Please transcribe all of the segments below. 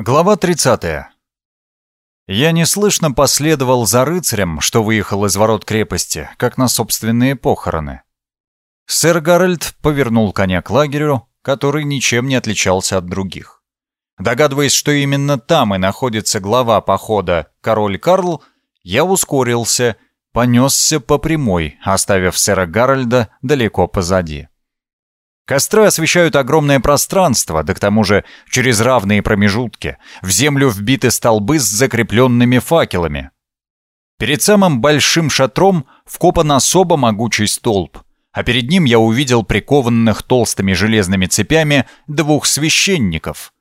Глава 30. Я неслышно последовал за рыцарем, что выехал из ворот крепости, как на собственные похороны. Сэр Гарольд повернул коня к лагерю, который ничем не отличался от других. Догадываясь, что именно там и находится глава похода король Карл, я ускорился, понесся по прямой, оставив сэра Гарольда далеко позади. Костры освещают огромное пространство, да к тому же через равные промежутки. В землю вбиты столбы с закрепленными факелами. Перед самым большим шатром вкопан особо могучий столб, а перед ним я увидел прикованных толстыми железными цепями двух священников.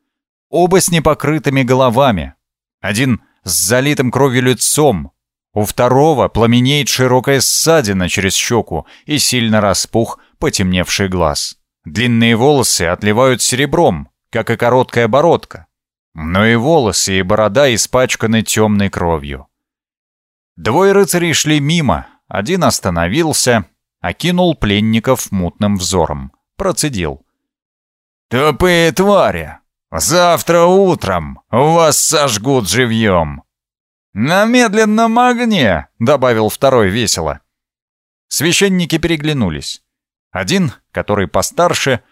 Оба с непокрытыми головами. Один с залитым кровью лицом, у второго пламенеет широкая ссадина через щеку и сильно распух потемневший глаз. Длинные волосы отливают серебром, как и короткая бородка. Но и волосы, и борода испачканы темной кровью. Двое рыцарей шли мимо, один остановился, окинул пленников мутным взором, процедил. «Тупые твари! Завтра утром вас сожгут живьем!» «На медленном огне!» — добавил второй весело. Священники переглянулись. Один, который постарше,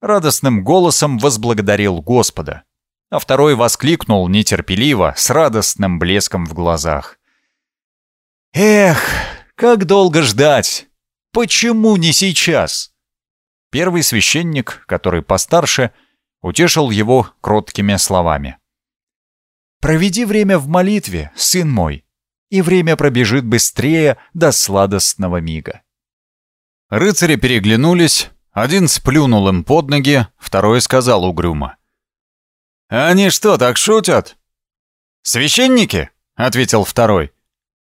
радостным голосом возблагодарил Господа, а второй воскликнул нетерпеливо, с радостным блеском в глазах. «Эх, как долго ждать! Почему не сейчас?» Первый священник, который постарше, утешил его кроткими словами. «Проведи время в молитве, сын мой, и время пробежит быстрее до сладостного мига». Рыцари переглянулись, один сплюнул им под ноги, второй сказал угрюмо. «Они что, так шутят?» «Священники?» — ответил второй.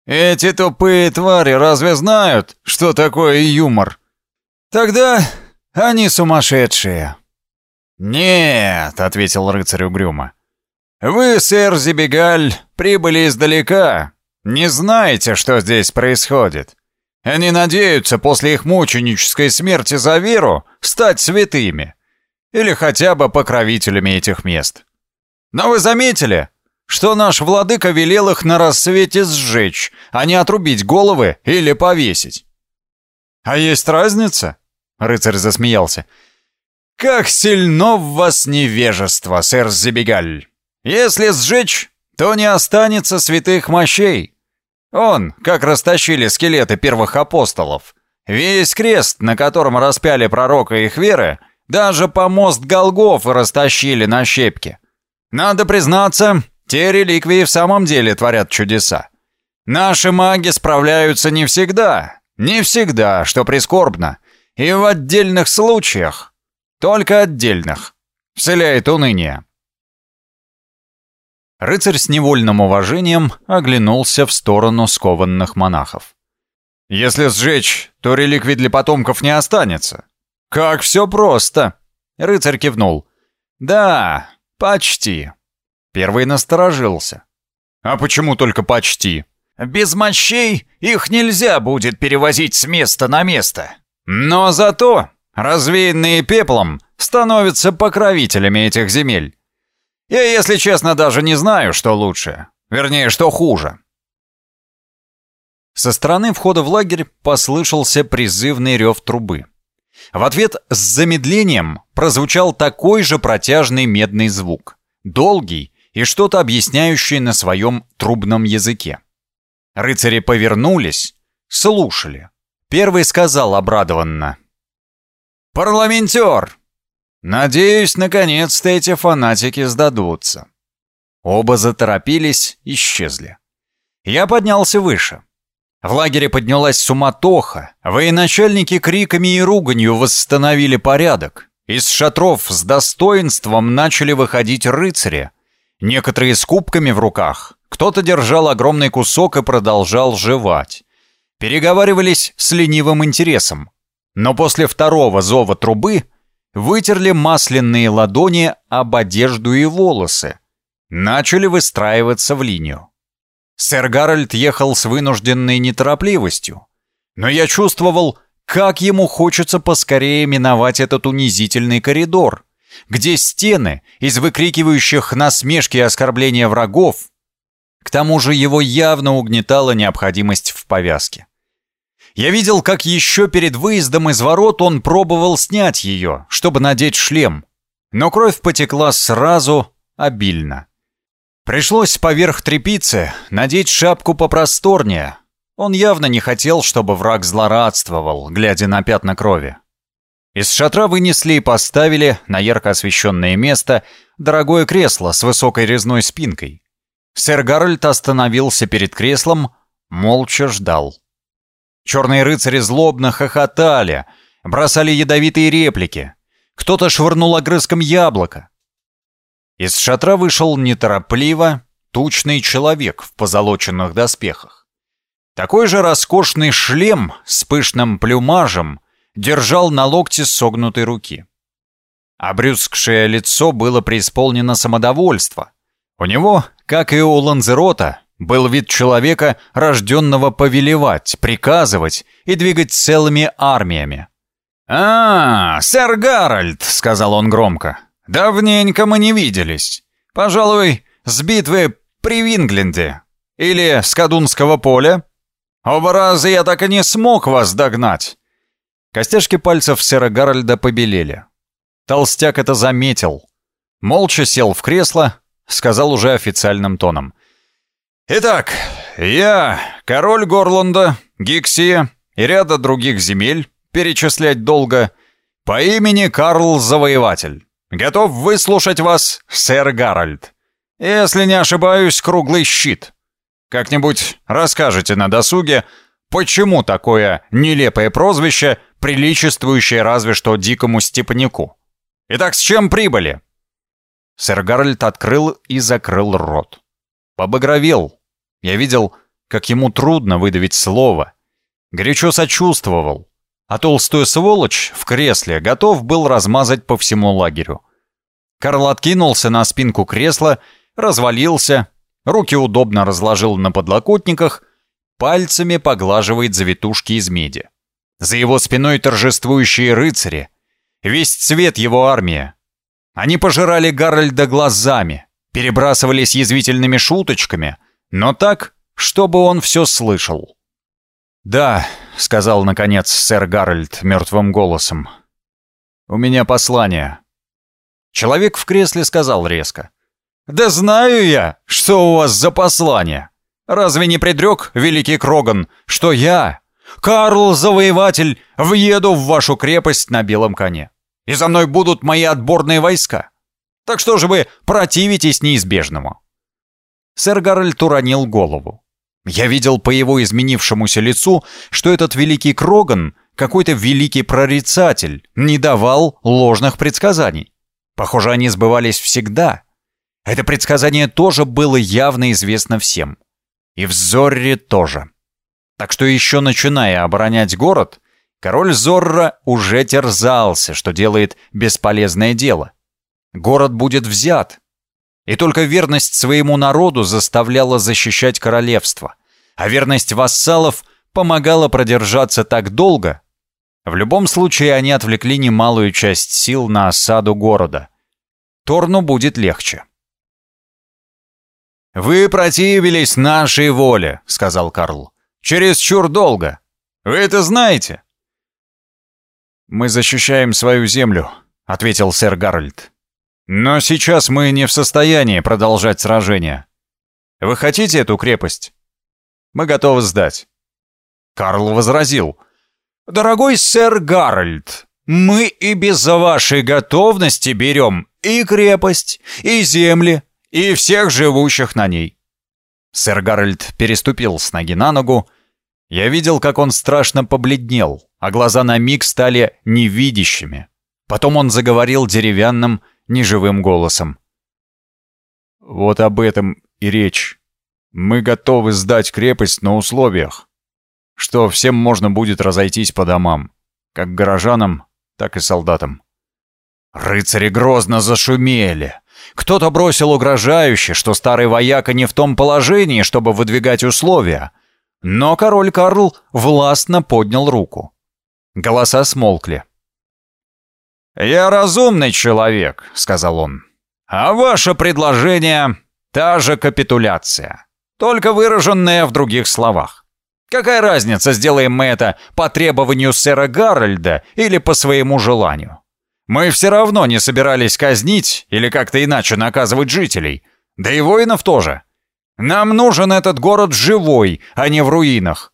«Эти тупые твари разве знают, что такое юмор?» «Тогда они сумасшедшие». «Нет», — ответил рыцарь угрюмо. «Вы, сэр Зибегаль, прибыли издалека. Не знаете, что здесь происходит. Они надеются после их мученической смерти за веру стать святыми или хотя бы покровителями этих мест. Но вы заметили, что наш владыка велел их на рассвете сжечь, а не отрубить головы или повесить. А есть разница? Рыцарь засмеялся. Как сильно в вас невежество, сэр Забегаль. Если сжечь, то не останется святых мощей. Он, как растащили скелеты первых апостолов. Весь крест, на котором распяли пророка их веры, даже помост Голгофа растащили на щепки. Надо признаться, те реликвии в самом деле творят чудеса. Наши маги справляются не всегда, не всегда, что прискорбно, и в отдельных случаях, только отдельных, вселяет уныние. Рыцарь с невольным уважением оглянулся в сторону скованных монахов. «Если сжечь, то реликвий для потомков не останется». «Как все просто!» Рыцарь кивнул. «Да, почти». Первый насторожился. «А почему только почти?» «Без мощей их нельзя будет перевозить с места на место. Но зато развеянные пеплом становятся покровителями этих земель. Я, если честно, даже не знаю, что лучше. Вернее, что хуже. Со стороны входа в лагерь послышался призывный рев трубы. В ответ с замедлением прозвучал такой же протяжный медный звук. Долгий и что-то объясняющее на своем трубном языке. Рыцари повернулись, слушали. Первый сказал обрадованно. «Парламентер! Надеюсь, наконец-то эти фанатики сдадутся. Оба заторопились, исчезли. Я поднялся выше. В лагере поднялась суматоха. Военачальники криками и руганью восстановили порядок. Из шатров с достоинством начали выходить рыцари. Некоторые с кубками в руках. Кто-то держал огромный кусок и продолжал жевать. Переговаривались с ленивым интересом. Но после второго зова трубы вытерли масляные ладони об одежду и волосы, начали выстраиваться в линию. Сэр Гарольд ехал с вынужденной неторопливостью, но я чувствовал, как ему хочется поскорее миновать этот унизительный коридор, где стены из выкрикивающих насмешки и оскорбления врагов, к тому же его явно угнетала необходимость в повязке. Я видел, как еще перед выездом из ворот он пробовал снять ее, чтобы надеть шлем, но кровь потекла сразу обильно. Пришлось поверх трепицы надеть шапку попросторнее. Он явно не хотел, чтобы враг злорадствовал, глядя на пятна крови. Из шатра вынесли и поставили на ярко освещенное место дорогое кресло с высокой резной спинкой. Сэр Гарольд остановился перед креслом, молча ждал. Черные рыцари злобно хохотали, бросали ядовитые реплики. Кто-то швырнул огрызком яблоко. Из шатра вышел неторопливо тучный человек в позолоченных доспехах. Такой же роскошный шлем с пышным плюмажем держал на локте согнутой руки. Обрюзгшее лицо было преисполнено самодовольства. У него, как и у Ланзерота, был вид человека, рожденного повелевать, приказывать и двигать целыми армиями. «А, сэр Гарольд!» — сказал он громко. Давненько мы не виделись. Пожалуй, с битвы при Вингленде. Или с Кадунского поля. Оба раза я так и не смог вас догнать. Костяшки пальцев сэра Гарольда побелели. Толстяк это заметил. Молча сел в кресло, сказал уже официальным тоном. «Итак, я король Горланда, Гиксия и ряда других земель, перечислять долго, по имени Карл Завоеватель. Готов выслушать вас, сэр Гарольд. Если не ошибаюсь, круглый щит. Как-нибудь расскажете на досуге, почему такое нелепое прозвище, приличествующее разве что дикому степняку. Итак, с чем прибыли?» Сэр Гарольд открыл и закрыл рот. Побагровел. Я видел, как ему трудно выдавить слово. Горячо сочувствовал а толстую сволочь в кресле готов был размазать по всему лагерю. Карл откинулся на спинку кресла, развалился, руки удобно разложил на подлокотниках, пальцами поглаживает завитушки из меди. За его спиной торжествующие рыцари, весь цвет его армии. Они пожирали Гарольда глазами, перебрасывались язвительными шуточками, но так, чтобы он все слышал. «Да», — сказал, наконец, сэр Гарольд мертвым голосом. «У меня послание». Человек в кресле сказал резко. «Да знаю я, что у вас за послание. Разве не предрек великий Кроган, что я, Карл Завоеватель, въеду в вашу крепость на белом коне, и за мной будут мои отборные войска? Так что же вы противитесь неизбежному?» Сэр Гарольд уронил голову. Я видел по его изменившемуся лицу, что этот великий Кроган, какой-то великий прорицатель, не давал ложных предсказаний. Похоже, они сбывались всегда. Это предсказание тоже было явно известно всем. И в Зорре тоже. Так что еще начиная оборонять город, король Зорра уже терзался, что делает бесполезное дело. Город будет взят, и только верность своему народу заставляла защищать королевство, а верность вассалов помогала продержаться так долго. В любом случае они отвлекли немалую часть сил на осаду города. Торну будет легче. «Вы противились нашей воле», — сказал Карл. «Чересчур долго. Вы это знаете?» «Мы защищаем свою землю», — ответил сэр Гарольд. Но сейчас мы не в состоянии продолжать сражение. Вы хотите эту крепость? Мы готовы сдать. Карл возразил. Дорогой сэр Гарольд, мы и без вашей готовности берем и крепость, и земли, и всех живущих на ней. Сэр Гарольд переступил с ноги на ногу. Я видел, как он страшно побледнел, а глаза на миг стали невидящими. Потом он заговорил деревянным, неживым голосом. «Вот об этом и речь. Мы готовы сдать крепость на условиях, что всем можно будет разойтись по домам, как горожанам, так и солдатам». Рыцари грозно зашумели. Кто-то бросил угрожающе, что старый вояка не в том положении, чтобы выдвигать условия. Но король Карл властно поднял руку. Голоса смолкли. «Я разумный человек», — сказал он. «А ваше предложение — та же капитуляция, только выраженная в других словах. Какая разница, сделаем мы это по требованию сэра Гарольда или по своему желанию? Мы все равно не собирались казнить или как-то иначе наказывать жителей, да и воинов тоже. Нам нужен этот город живой, а не в руинах.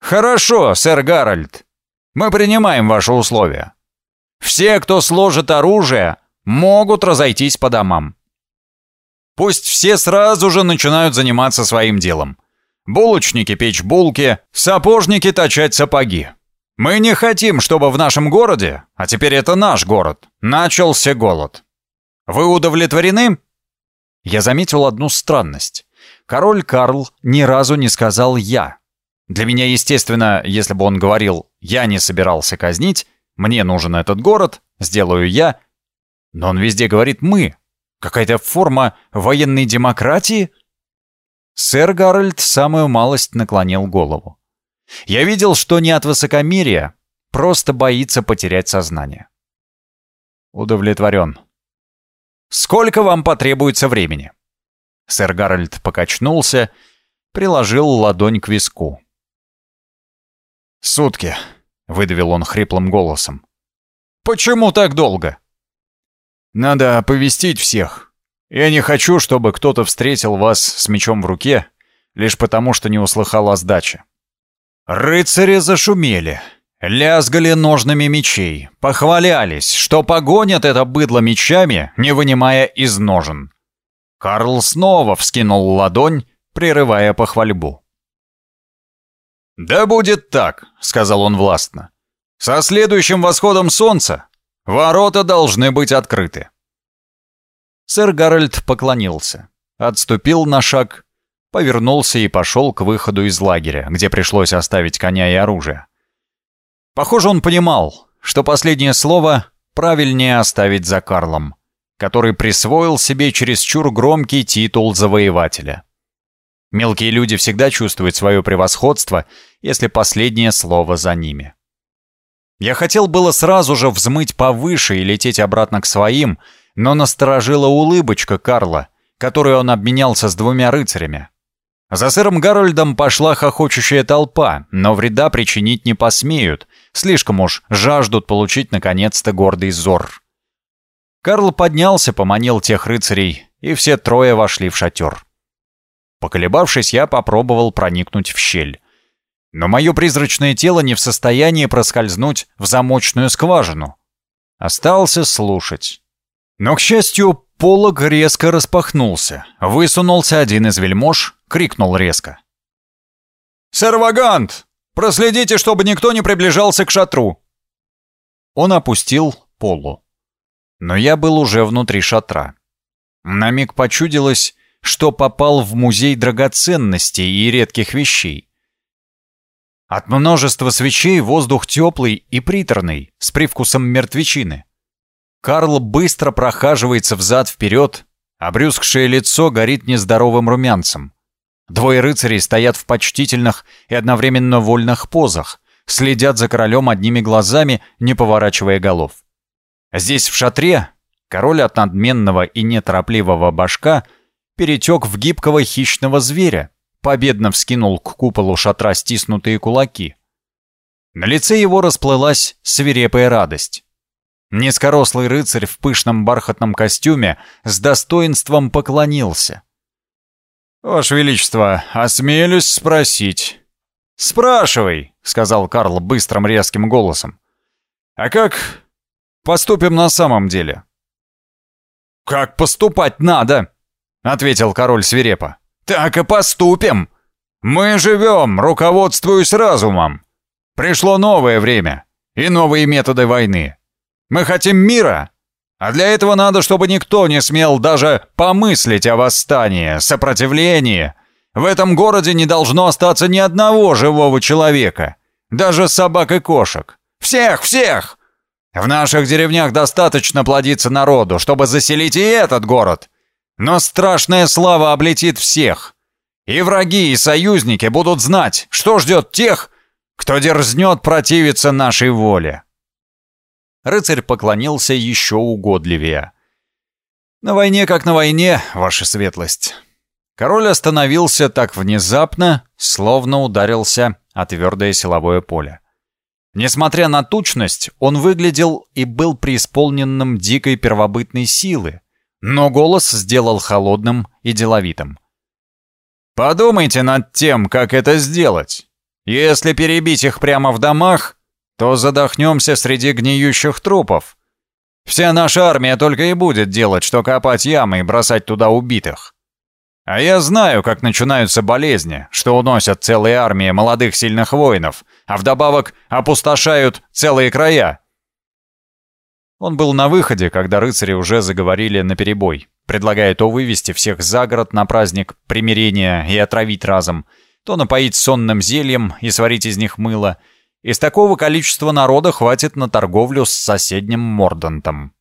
Хорошо, сэр Гарольд, мы принимаем ваши условия. Все, кто сложит оружие, могут разойтись по домам. Пусть все сразу же начинают заниматься своим делом. Булочники печь булки, сапожники точать сапоги. Мы не хотим, чтобы в нашем городе, а теперь это наш город, начался голод. Вы удовлетворены? Я заметил одну странность. Король Карл ни разу не сказал «я». Для меня, естественно, если бы он говорил «я не собирался казнить», «мне нужен этот город», «сделаю я», но он везде говорит «мы». Какая-то форма военной демократии? Сэр Гарольд самую малость наклонил голову. Я видел, что не от высокомерия, просто боится потерять сознание. Удовлетворен. Сколько вам потребуется времени? Сэр Гарольд покачнулся, приложил ладонь к виску. «Сутки», — выдавил он хриплым голосом. «Почему так долго?» «Надо оповестить всех. Я не хочу, чтобы кто-то встретил вас с мечом в руке, лишь потому, что не услыхал о сдаче». Рыцари зашумели, лязгали ножными мечей, похвалялись, что погонят это быдло мечами, не вынимая из ножен. Карл снова вскинул ладонь, прерывая похвальбу. «Да будет так», — сказал он властно. «Со следующим восходом солнца ворота должны быть открыты». Сэр Гарольд поклонился, отступил на шаг, повернулся и пошел к выходу из лагеря, где пришлось оставить коня и оружие. Похоже, он понимал, что последнее слово правильнее оставить за Карлом, который присвоил себе чересчур громкий титул завоевателя. Мелкие люди всегда чувствуют свое превосходство, если последнее слово за ними. Я хотел было сразу же взмыть повыше и лететь обратно к своим, но насторожила улыбочка Карла, которой он обменялся с двумя рыцарями. За сэром Гарольдом пошла хохочущая толпа, но вреда причинить не посмеют, слишком уж жаждут получить наконец-то гордый зор. Карл поднялся, поманил тех рыцарей, и все трое вошли в шатер. Поколебавшись, я попробовал проникнуть в щель. Но мое призрачное тело не в состоянии проскользнуть в замочную скважину. Остался слушать. Но, к счастью, полог резко распахнулся. Высунулся один из вельмож, крикнул резко. «Сэр Вагант, проследите, чтобы никто не приближался к шатру!» Он опустил полу. Но я был уже внутри шатра. На миг почудилось, что попал в музей драгоценностей и редких вещей. От множества свечей воздух теплый и приторный, с привкусом мертвечины. Карл быстро прохаживается взад-вперед, обрюзгшее лицо горит нездоровым румянцем. Двое рыцарей стоят в почтительных и одновременно вольных позах, следят за королем одними глазами, не поворачивая голов. Здесь, в шатре, король от надменного и неторопливого башка — перетек в гибкого хищного зверя, победно вскинул к куполу шатра стиснутые кулаки. На лице его расплылась свирепая радость. Низкорослый рыцарь в пышном бархатном костюме с достоинством поклонился. «Ваше Величество, осмелюсь спросить». «Спрашивай», — сказал Карл быстрым резким голосом. «А как поступим на самом деле?» «Как поступать надо?» — ответил король свирепо. «Так и поступим. Мы живем, руководствуясь разумом. Пришло новое время и новые методы войны. Мы хотим мира, а для этого надо, чтобы никто не смел даже помыслить о восстании, сопротивлении. В этом городе не должно остаться ни одного живого человека, даже собак и кошек. Всех, всех! В наших деревнях достаточно плодиться народу, чтобы заселить и этот город. Но страшная слава облетит всех. И враги, и союзники будут знать, что ждет тех, кто дерзнет противиться нашей воле. Рыцарь поклонился еще угодливее. «На войне как на войне, ваша светлость». Король остановился так внезапно, словно ударился о твердое силовое поле. Несмотря на тучность, он выглядел и был преисполненным дикой первобытной силы, но голос сделал холодным и деловитым. «Подумайте над тем, как это сделать. Если перебить их прямо в домах, то задохнемся среди гниющих трупов. Вся наша армия только и будет делать, что копать ямы и бросать туда убитых. А я знаю, как начинаются болезни, что уносят целые армии молодых сильных воинов, а вдобавок опустошают целые края. Он был на выходе, когда рыцари уже заговорили наперебой, предлагая то вывести всех за город на праздник примирения и отравить разом, то напоить сонным зельем и сварить из них мыло. Из такого количества народа хватит на торговлю с соседним Мордантом.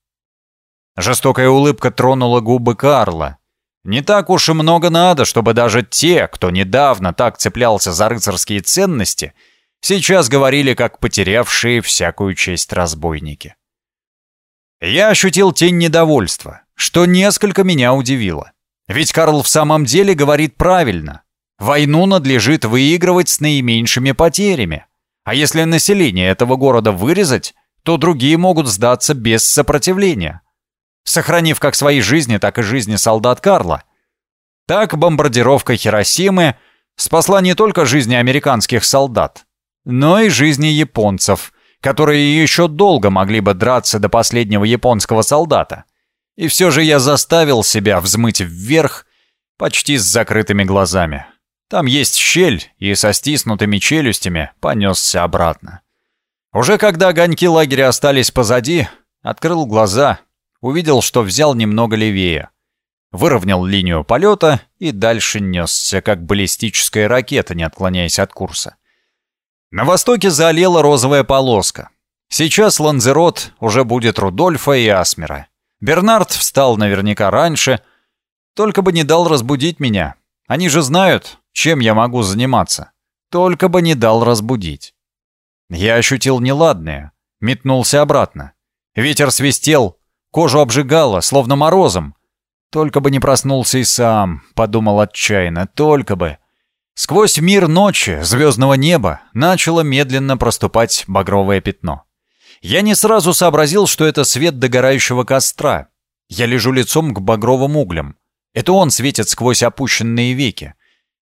Жестокая улыбка тронула губы Карла, не так уж и много надо, чтобы даже те, кто недавно так цеплялся за рыцарские ценности, сейчас говорили как потерявшие всякую честь разбойники. Я ощутил тень недовольства, что несколько меня удивило. Ведь Карл в самом деле говорит правильно. Войну надлежит выигрывать с наименьшими потерями. А если население этого города вырезать, то другие могут сдаться без сопротивления сохранив как свои жизни, так и жизни солдат Карла. Так бомбардировка Хиросимы спасла не только жизни американских солдат, но и жизни японцев, которые еще долго могли бы драться до последнего японского солдата. И все же я заставил себя взмыть вверх почти с закрытыми глазами. Там есть щель, и со стиснутыми челюстями понесся обратно. Уже когда огоньки лагеря остались позади, открыл глаза — увидел, что взял немного левее. Выровнял линию полета и дальше несся, как баллистическая ракета, не отклоняясь от курса. На востоке заолела розовая полоска. Сейчас Ланзерот уже будет Рудольфа и Асмера. Бернард встал наверняка раньше, только бы не дал разбудить меня. Они же знают, чем я могу заниматься. Только бы не дал разбудить. Я ощутил неладное, метнулся обратно. Ветер свистел, Кожу обжигало, словно морозом. Только бы не проснулся и сам, подумал отчаянно, только бы. Сквозь мир ночи, звездного неба, начало медленно проступать багровое пятно. Я не сразу сообразил, что это свет догорающего костра. Я лежу лицом к багровым углям. Это он светит сквозь опущенные веки.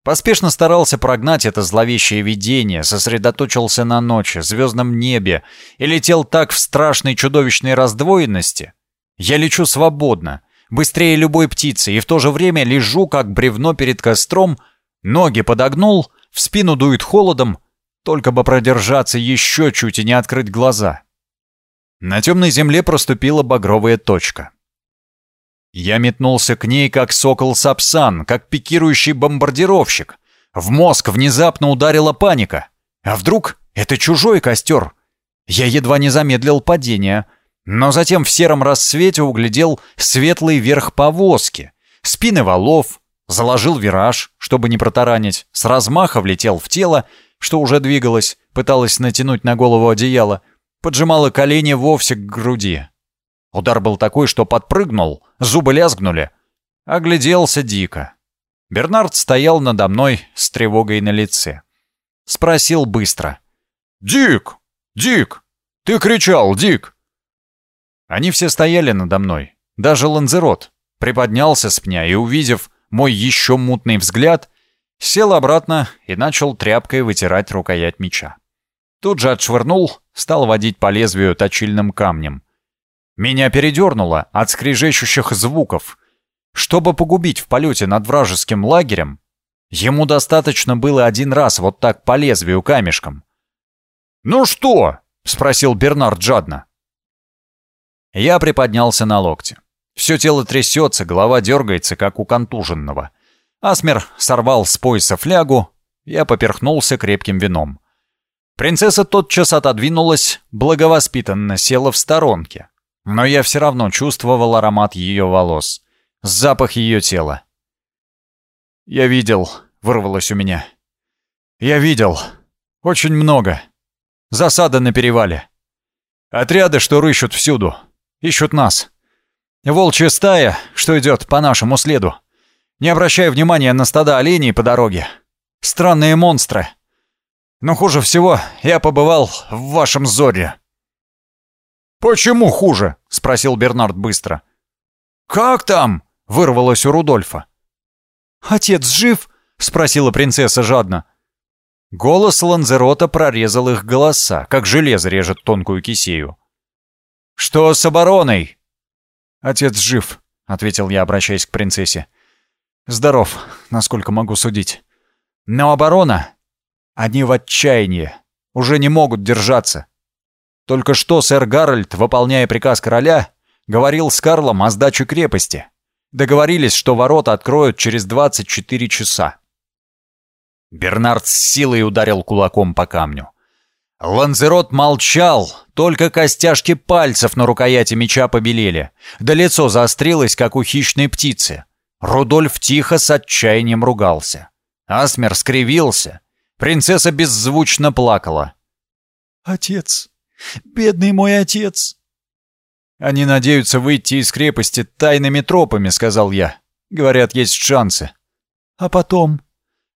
Поспешно старался прогнать это зловещее видение, сосредоточился на ночи, звездном небе и летел так в страшной чудовищной раздвоенности, я лечу свободно, быстрее любой птицы, и в то же время лежу, как бревно перед костром, ноги подогнул, в спину дует холодом, только бы продержаться еще чуть и не открыть глаза. На темной земле проступила багровая точка. Я метнулся к ней, как сокол-сапсан, как пикирующий бомбардировщик. В мозг внезапно ударила паника. А вдруг это чужой костер? Я едва не замедлил падение, но затем в сером рассвете углядел светлый верх повозки, спины валов, заложил вираж, чтобы не протаранить, с размаха влетел в тело, что уже двигалось, пыталась натянуть на голову одеяло, поджимала колени вовсе к груди. Удар был такой, что подпрыгнул, зубы лязгнули. Огляделся дико. Бернард стоял надо мной с тревогой на лице. Спросил быстро. «Дик! Дик! Ты кричал, Дик!» Они все стояли надо мной. Даже Ланзерот приподнялся с пня и, увидев мой еще мутный взгляд, сел обратно и начал тряпкой вытирать рукоять меча. Тут же отшвырнул, стал водить по лезвию точильным камнем. Меня передернуло от скрежещущих звуков. Чтобы погубить в полете над вражеским лагерем, ему достаточно было один раз вот так по лезвию камешком. «Ну что?» — спросил Бернард жадно. Я приподнялся на локте. Все тело трясется, голова дергается, как у контуженного. Асмер сорвал с пояса флягу, я поперхнулся крепким вином. Принцесса тотчас отодвинулась, благовоспитанно села в сторонке. Но я все равно чувствовал аромат ее волос, запах ее тела. «Я видел», — вырвалось у меня. «Я видел. Очень много. Засада на перевале. Отряды, что рыщут всюду, ищут нас. Волчья стая, что идет по нашему следу. Не обращая внимания на стада оленей по дороге. Странные монстры. Но хуже всего я побывал в вашем зоре». «Почему хуже?» — спросил Бернард быстро. «Как там?» — вырвалось у Рудольфа. «Отец жив?» — спросила принцесса жадно. Голос Ланзерота прорезал их голоса, как железо режет тонкую кисею. «Что с обороной?» «Отец жив», — ответил я, обращаясь к принцессе. «Здоров, насколько могу судить. Но оборона... Они в отчаянии, уже не могут держаться. Только что сэр Гарольд, выполняя приказ короля, говорил с Карлом о сдаче крепости. Договорились, что ворота откроют через 24 часа. Бернард с силой ударил кулаком по камню. Ланзерот молчал, только костяшки пальцев на рукояти меча побелели, да лицо заострилось, как у хищной птицы. Рудольф тихо с отчаянием ругался. Асмер скривился. Принцесса беззвучно плакала. «Отец! Бедный мой отец!» «Они надеются выйти из крепости тайными тропами», — сказал я. «Говорят, есть шансы». «А потом?»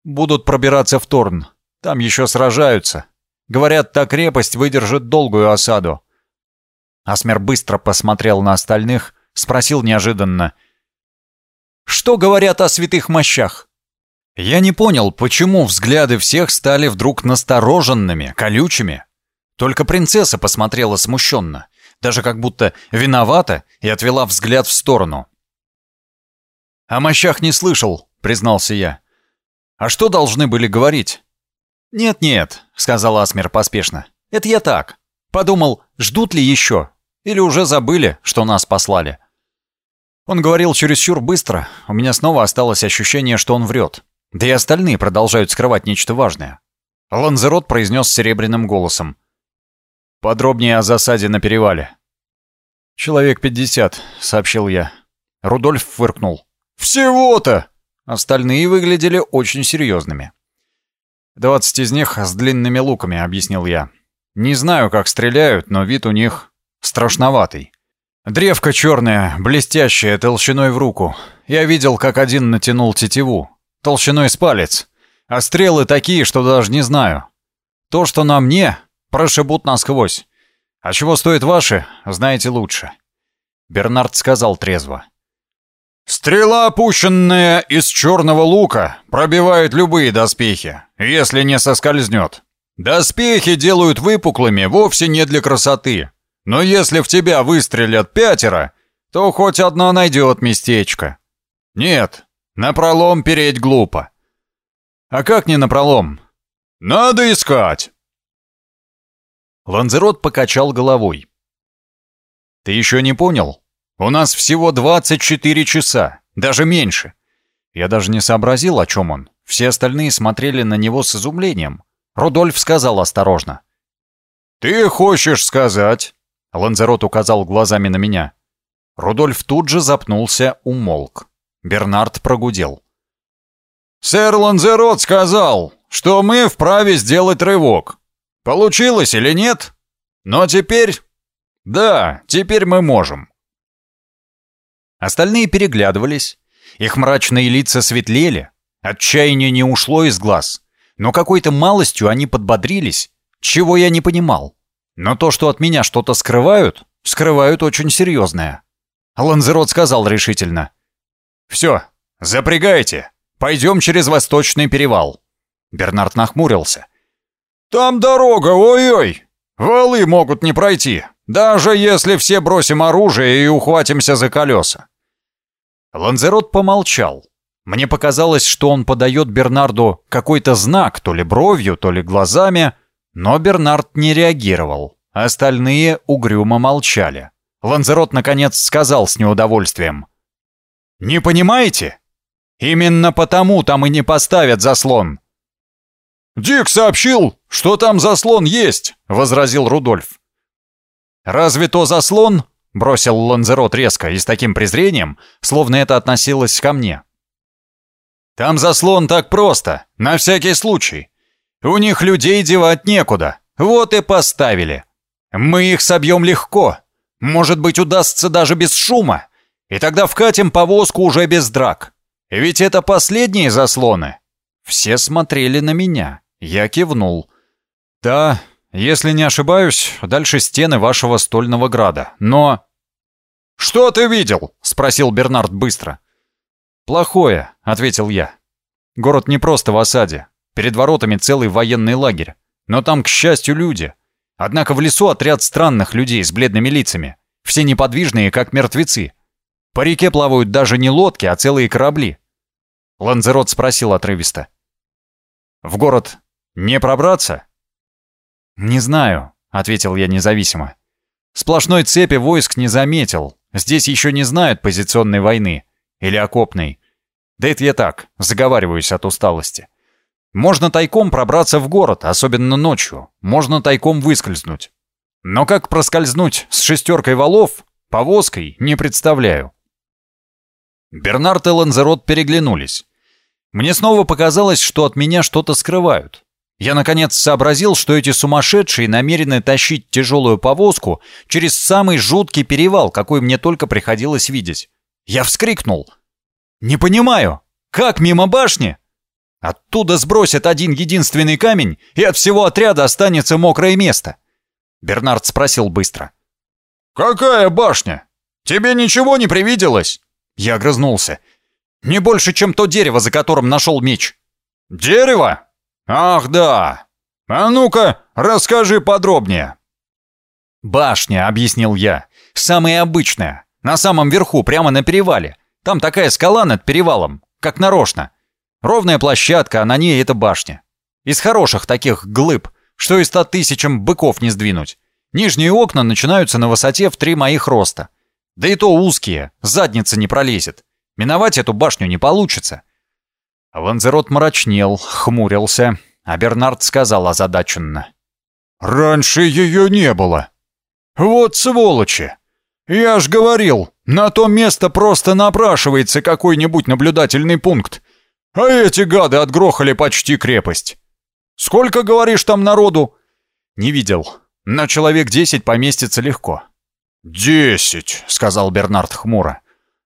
«Будут пробираться в Торн. Там еще сражаются. Говорят, та крепость выдержит долгую осаду». Асмер быстро посмотрел на остальных, спросил неожиданно. «Что говорят о святых мощах?» Я не понял, почему взгляды всех стали вдруг настороженными, колючими. Только принцесса посмотрела смущенно даже как будто виновата, и отвела взгляд в сторону. «О мощах не слышал», — признался я. «А что должны были говорить?» «Нет-нет», — сказал Асмер поспешно. «Это я так. Подумал, ждут ли еще? Или уже забыли, что нас послали?» Он говорил чересчур быстро, у меня снова осталось ощущение, что он врет. Да и остальные продолжают скрывать нечто важное. Ланзерот произнес серебряным голосом. Подробнее о засаде на перевале. «Человек пятьдесят», — сообщил я. Рудольф фыркнул. «Всего-то!» Остальные выглядели очень серьезными. «Двадцать из них с длинными луками», — объяснил я. «Не знаю, как стреляют, но вид у них страшноватый. Древко черное, блестящее, толщиной в руку. Я видел, как один натянул тетиву, толщиной с палец. А стрелы такие, что даже не знаю. То, что на мне, Прошибут насквозь. А чего стоят ваши, знаете лучше. Бернард сказал трезво. «Стрела, опущенная из черного лука, пробивает любые доспехи, если не соскользнет. Доспехи делают выпуклыми вовсе не для красоты. Но если в тебя выстрелят пятеро, то хоть одно найдет местечко. Нет, напролом переть глупо. А как не напролом? Надо искать. Ланзерот покачал головой. «Ты еще не понял? У нас всего 24 часа, даже меньше». Я даже не сообразил, о чем он. Все остальные смотрели на него с изумлением. Рудольф сказал осторожно. «Ты хочешь сказать?» Ланзерот указал глазами на меня. Рудольф тут же запнулся, умолк. Бернард прогудел. «Сэр Ланзерот сказал, что мы вправе сделать рывок. Получилось или нет? Но теперь... Да, теперь мы можем. Остальные переглядывались. Их мрачные лица светлели. Отчаяние не ушло из глаз. Но какой-то малостью они подбодрились, чего я не понимал. Но то, что от меня что-то скрывают, скрывают очень серьезное. Ланзерот сказал решительно. «Все, запрягайте. Пойдем через Восточный перевал». Бернард нахмурился. «Там дорога, ой-ой! Валы могут не пройти, даже если все бросим оружие и ухватимся за колеса». Ланзерот помолчал. Мне показалось, что он подает Бернарду какой-то знак, то ли бровью, то ли глазами, но Бернард не реагировал. Остальные угрюмо молчали. Ланзерот, наконец, сказал с неудовольствием. «Не понимаете? Именно потому там и не поставят заслон. «Дик сообщил, что там заслон есть», — возразил Рудольф. «Разве то заслон?» — бросил Ланзерот резко и с таким презрением, словно это относилось ко мне. «Там заслон так просто, на всякий случай. У них людей девать некуда, вот и поставили. Мы их собьем легко. Может быть, удастся даже без шума. И тогда вкатим повозку уже без драк. Ведь это последние заслоны. Все смотрели на меня. Я кивнул. Да, если не ошибаюсь, дальше стены вашего стольного града. Но... «Что ты видел?» — спросил Бернард быстро. «Плохое», — ответил я. «Город не просто в осаде. Перед воротами целый военный лагерь. Но там, к счастью, люди. Однако в лесу отряд странных людей с бледными лицами. Все неподвижные, как мертвецы. По реке плавают даже не лодки, а целые корабли. Ланзерот спросил отрывисто. «В город не пробраться?» «Не знаю», — ответил я независимо. «Сплошной цепи войск не заметил. Здесь еще не знают позиционной войны. Или окопной. Да это я так, заговариваюсь от усталости. Можно тайком пробраться в город, особенно ночью. Можно тайком выскользнуть. Но как проскользнуть с шестеркой валов, повозкой, не представляю. Бернард и Ланзерот переглянулись. Мне снова показалось, что от меня что-то скрывают. Я, наконец, сообразил, что эти сумасшедшие намерены тащить тяжелую повозку через самый жуткий перевал, какой мне только приходилось видеть. Я вскрикнул. «Не понимаю, как мимо башни?» Оттуда сбросят один единственный камень, и от всего отряда останется мокрое место. Бернард спросил быстро. «Какая башня? Тебе ничего не привиделось?» Я огрызнулся. «Не больше, чем то дерево, за которым нашел меч». «Дерево? Ах, да! А ну-ка, расскажи подробнее». «Башня», — объяснил я. «Самая обычная. На самом верху, прямо на перевале. Там такая скала над перевалом, как нарочно. Ровная площадка, а на ней эта башня. Из хороших таких глыб, что и ста тысячам быков не сдвинуть. Нижние окна начинаются на высоте в три моих роста. Да и то узкие, задница не пролезет. Миновать эту башню не получится. Ланзерот мрачнел, хмурился, а Бернард сказал озадаченно. «Раньше ее не было. Вот сволочи! Я ж говорил, на то место просто напрашивается какой-нибудь наблюдательный пункт. А эти гады отгрохали почти крепость. Сколько, говоришь, там народу? Не видел. На человек десять поместится легко. «Десять», — сказал Бернард хмуро.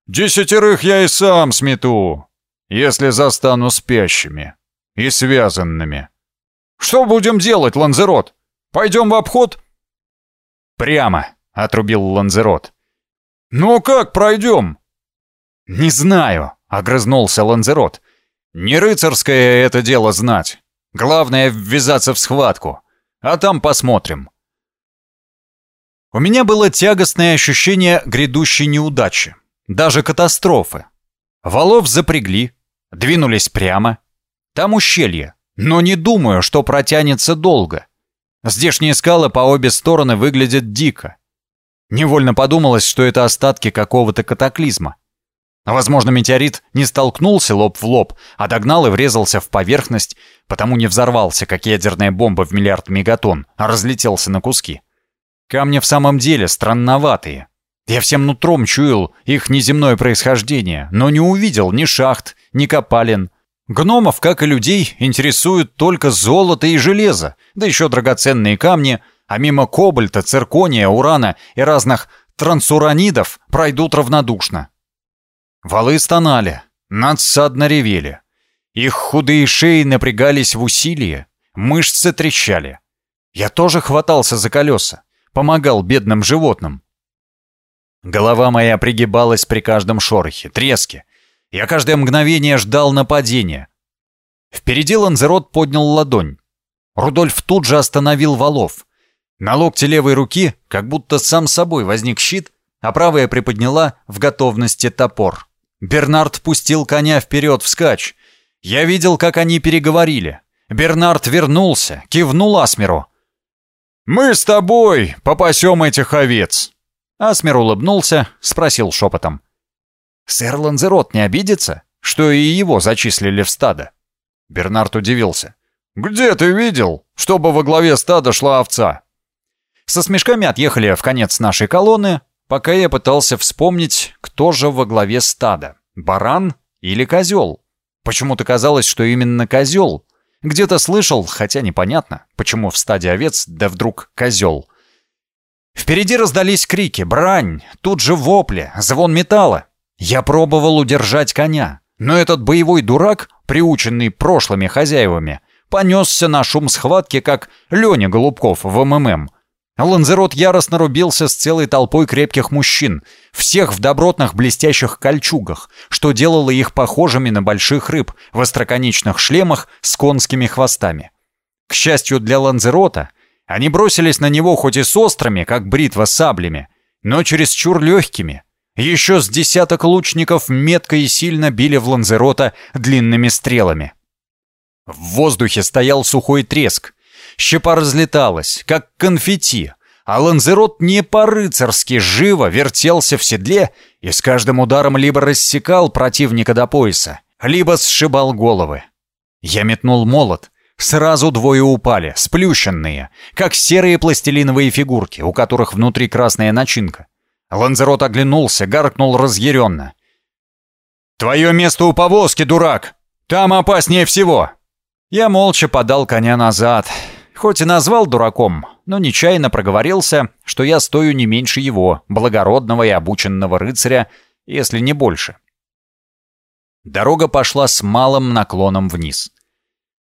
«Десятерых я и сам смету, если застану спящими и связанными. Что будем делать, Ланзерот? Пойдем в обход?» «Прямо», — отрубил Ланзерот. «Ну как пройдем?» «Не знаю», — огрызнулся Ланзерот. Не рыцарское это дело знать. Главное ввязаться в схватку. А там посмотрим. У меня было тягостное ощущение грядущей неудачи. Даже катастрофы. Валов запрягли. Двинулись прямо. Там ущелье. Но не думаю, что протянется долго. Здешние скалы по обе стороны выглядят дико. Невольно подумалось, что это остатки какого-то катаклизма. Возможно, метеорит не столкнулся лоб в лоб, а догнал и врезался в поверхность, потому не взорвался, как ядерная бомба в миллиард мегатонн, а разлетелся на куски. Камни в самом деле странноватые. Я всем нутром чуял их неземное происхождение, но не увидел ни шахт, ни копалин. Гномов, как и людей, интересуют только золото и железо, да еще драгоценные камни, а мимо кобальта, циркония, урана и разных трансуранидов пройдут равнодушно. Валы стонали, надсадно ревели. Их худые шеи напрягались в усилии, мышцы трещали. Я тоже хватался за колеса, помогал бедным животным. Голова моя пригибалась при каждом шорохе, треске. Я каждое мгновение ждал нападения. Впереди Ланзерот поднял ладонь. Рудольф тут же остановил валов. На локте левой руки как будто сам собой возник щит, а правая приподняла в готовности топор. Бернард пустил коня вперед вскачь. Я видел, как они переговорили. Бернард вернулся, кивнул Асмеру. «Мы с тобой попасем этих овец!» Асмер улыбнулся, спросил шепотом. «Сэр Ланзерот не обидится, что и его зачислили в стадо?» Бернард удивился. «Где ты видел, чтобы во главе стада шла овца?» Со смешками отъехали в конец нашей колонны, пока я пытался вспомнить, кто же во главе стада, баран или козел. Почему-то казалось, что именно козел. Где-то слышал, хотя непонятно, почему в стаде овец, да вдруг козел. Впереди раздались крики, брань, тут же вопли, звон металла. Я пробовал удержать коня, но этот боевой дурак, приученный прошлыми хозяевами, понесся на шум схватки, как Леня Голубков в МММ. Ланзерот яростно рубился с целой толпой крепких мужчин, всех в добротных блестящих кольчугах, что делало их похожими на больших рыб в остроконечных шлемах с конскими хвостами. К счастью для Ланзерота, они бросились на него хоть и с острыми, как бритва, саблями, но чересчур легкими. Еще с десяток лучников метко и сильно били в Ланзерота длинными стрелами. В воздухе стоял сухой треск. Щепа разлеталась, как конфетти, а Ланзерот не по-рыцарски живо вертелся в седле и с каждым ударом либо рассекал противника до пояса, либо сшибал головы. Я метнул молот, Сразу двое упали, сплющенные, как серые пластилиновые фигурки, у которых внутри красная начинка. Ланзерот оглянулся, гаркнул разъяренно. «Твое место у повозки, дурак! Там опаснее всего!» Я молча подал коня назад. Хоть и назвал дураком, но нечаянно проговорился, что я стою не меньше его, благородного и обученного рыцаря, если не больше. Дорога пошла с малым наклоном вниз.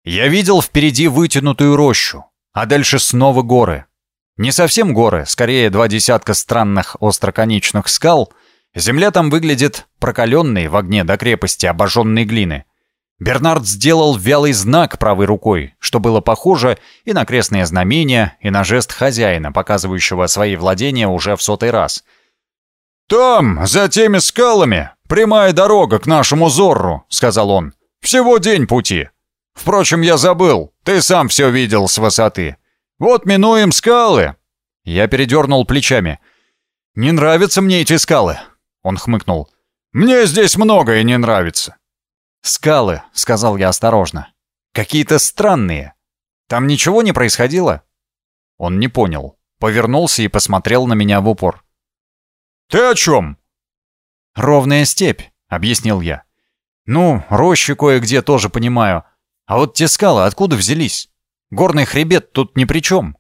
Я видел впереди вытянутую рощу, а дальше снова горы. Не совсем горы, скорее два десятка странных остроконечных скал. Земля там выглядит прокаленной в огне до крепости обожженной глины. Бернард сделал вялый знак правой рукой, что было похоже и на крестное знамение, и на жест хозяина, показывающего свои владения уже в сотый раз. «Там, за теми скалами, прямая дорога к нашему Зорру», — сказал он. «Всего день пути. Впрочем, я забыл, ты сам все видел с высоты. Вот минуем скалы!» Я передернул плечами. «Не нравятся мне эти скалы!» Он хмыкнул. «Мне здесь многое не нравится!» «Скалы», — сказал я осторожно. «Какие-то странные. Там ничего не происходило?» Он не понял. Повернулся и посмотрел на меня в упор. «Ты о чем?» «Ровная степь», — объяснил я. «Ну, рощи кое-где тоже понимаю. А вот те скалы откуда взялись? Горный хребет тут ни при чем.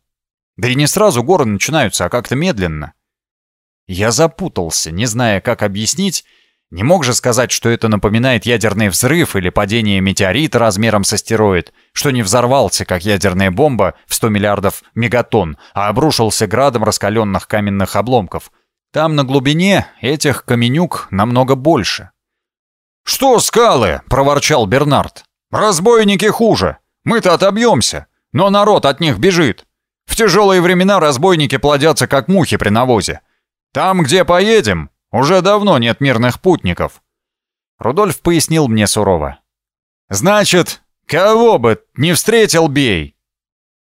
Да и не сразу горы начинаются, а как-то медленно. Я запутался, не зная, как объяснить. Не мог же сказать, что это напоминает ядерный взрыв или падение метеорита размером с астероид, что не взорвался, как ядерная бомба в 100 миллиардов мегатонн, а обрушился градом раскаленных каменных обломков. Там на глубине этих каменюк намного больше. «Что скалы?» — проворчал Бернард. Разбойники хуже. Мы-то отобьемся, но народ от них бежит. В тяжелые времена разбойники плодятся, как мухи при навозе. Там, где поедем, уже давно нет мирных путников». Рудольф пояснил мне сурово. «Значит, кого бы не встретил, бей!»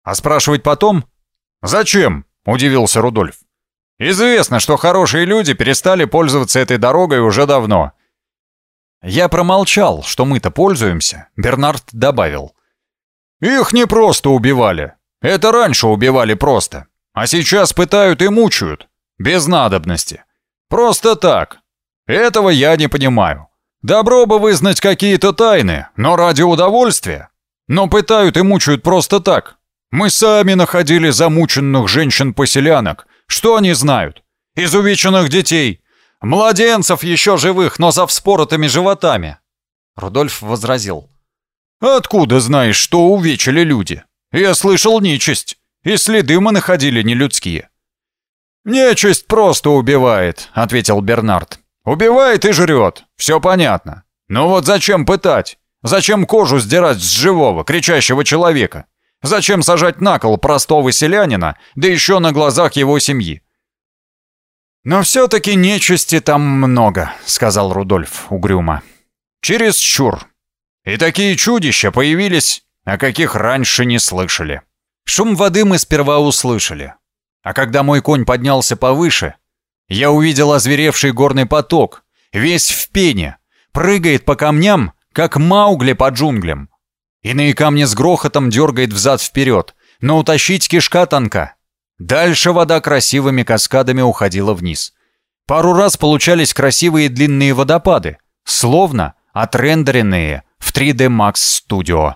«А спрашивать потом?» «Зачем?» — удивился Рудольф. «Известно, что хорошие люди перестали пользоваться этой дорогой уже давно. Я промолчал, что мы-то пользуемся. Бернард добавил. «Их не просто убивали. Это раньше убивали просто. А сейчас пытают и мучают. Без надобности. Просто так. Этого я не понимаю. Добро бы вызнать какие-то тайны, но ради удовольствия. Но пытают и мучают просто так. Мы сами находили замученных женщин-поселянок. Что они знают? Изувеченных детей, Младенцев еще живых, но за вспоротыми животами!» Рудольф возразил. «Откуда знаешь, что увечили люди? Я слышал нечисть, и следы мы находили нелюдские». «Нечисть просто убивает», — ответил Бернард. «Убивает и жрет, все понятно. Но вот зачем пытать? Зачем кожу сдирать с живого, кричащего человека? Зачем сажать на кол простого селянина, да еще на глазах его семьи? «Но все-таки нечисти там много», — сказал Рудольф угрюмо. «Чересчур. И такие чудища появились, о каких раньше не слышали. Шум воды мы сперва услышали. А когда мой конь поднялся повыше, я увидел озверевший горный поток, весь в пене, прыгает по камням, как Маугли по джунглям. Иные камни с грохотом дергает взад-вперед, но утащить кишка тонка. Дальше вода красивыми каскадами уходила вниз. Пару раз получались красивые длинные водопады, словно отрендеренные в 3D Max Studio.